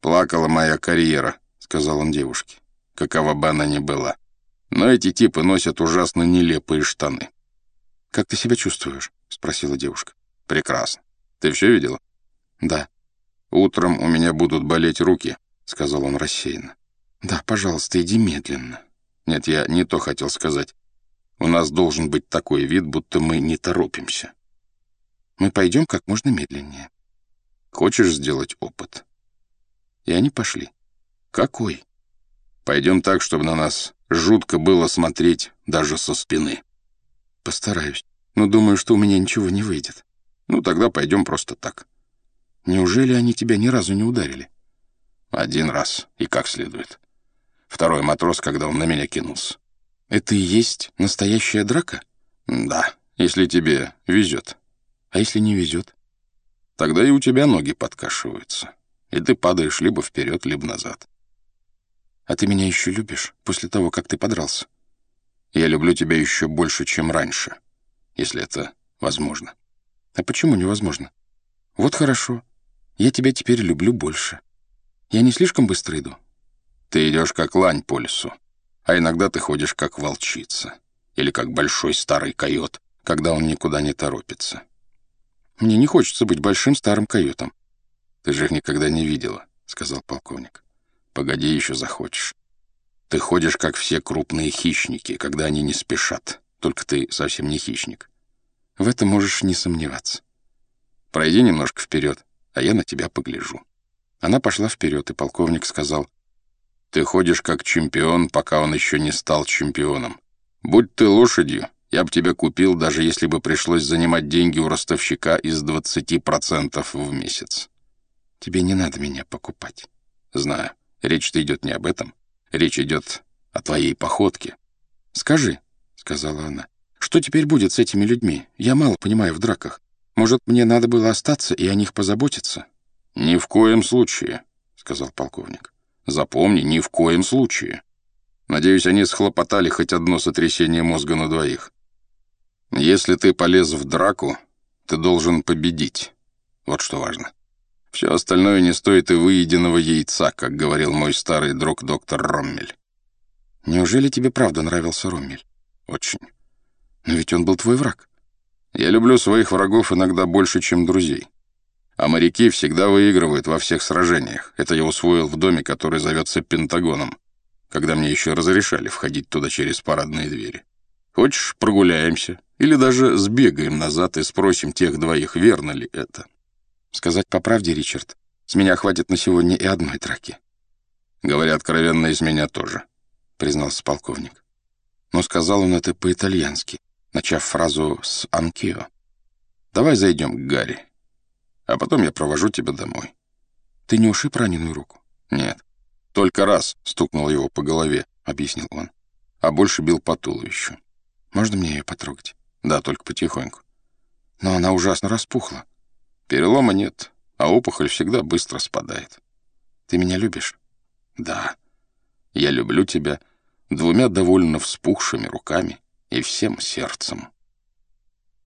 «Плакала моя карьера», — сказал он девушке, какова бы она ни была. «Но эти типы носят ужасно нелепые штаны». «Как ты себя чувствуешь?» — спросила девушка. «Прекрасно. Ты все видела?» «Да». «Утром у меня будут болеть руки», — сказал он рассеянно. «Да, пожалуйста, иди медленно». «Нет, я не то хотел сказать. У нас должен быть такой вид, будто мы не торопимся». «Мы пойдем как можно медленнее». «Хочешь сделать опыт?» И они пошли. «Какой?» «Пойдем так, чтобы на нас жутко было смотреть даже со спины». «Постараюсь, но думаю, что у меня ничего не выйдет». «Ну, тогда пойдем просто так». «Неужели они тебя ни разу не ударили?» «Один раз, и как следует. Второй матрос, когда он на меня кинулся». «Это и есть настоящая драка?» «Да, если тебе везет». «А если не везет?» «Тогда и у тебя ноги подкашиваются» и ты падаешь либо вперед, либо назад. А ты меня еще любишь после того, как ты подрался? Я люблю тебя еще больше, чем раньше, если это возможно. А почему невозможно? Вот хорошо. Я тебя теперь люблю больше. Я не слишком быстро иду? Ты идешь как лань по лесу, а иногда ты ходишь как волчица или как большой старый койот, когда он никуда не торопится. Мне не хочется быть большим старым койотом. «Ты же их никогда не видела», — сказал полковник. «Погоди, еще захочешь. Ты ходишь, как все крупные хищники, когда они не спешат. Только ты совсем не хищник. В этом можешь не сомневаться. Пройди немножко вперед, а я на тебя погляжу». Она пошла вперед, и полковник сказал, «Ты ходишь как чемпион, пока он еще не стал чемпионом. Будь ты лошадью, я бы тебя купил, даже если бы пришлось занимать деньги у ростовщика из 20% в месяц. Тебе не надо меня покупать. Знаю. Речь-то идет не об этом. Речь идет о твоей походке. Скажи, — сказала она, — что теперь будет с этими людьми? Я мало понимаю в драках. Может, мне надо было остаться и о них позаботиться? Ни в коем случае, — сказал полковник. Запомни, ни в коем случае. Надеюсь, они схлопотали хоть одно сотрясение мозга на двоих. Если ты полез в драку, ты должен победить. Вот что важно. Все остальное не стоит и выеденного яйца, как говорил мой старый друг доктор Роммель. Неужели тебе правда нравился Роммель? Очень. Но ведь он был твой враг. Я люблю своих врагов иногда больше, чем друзей. А моряки всегда выигрывают во всех сражениях. Это я усвоил в доме, который зовется Пентагоном, когда мне еще разрешали входить туда через парадные двери. Хочешь, прогуляемся? Или даже сбегаем назад и спросим тех двоих, верно ли это? Сказать по правде, Ричард, с меня хватит на сегодня и одной драки. Говоря откровенно, из меня тоже, признался полковник. Но сказал он это по-итальянски, начав фразу с «анкио». Давай зайдем к Гарри, а потом я провожу тебя домой. Ты не ушиб раненую руку? Нет. Только раз стукнул его по голове, объяснил он. А больше бил по туловищу. Можно мне ее потрогать? Да, только потихоньку. Но она ужасно распухла. Перелома нет, а опухоль всегда быстро спадает. Ты меня любишь? Да. Я люблю тебя двумя довольно вспухшими руками и всем сердцем.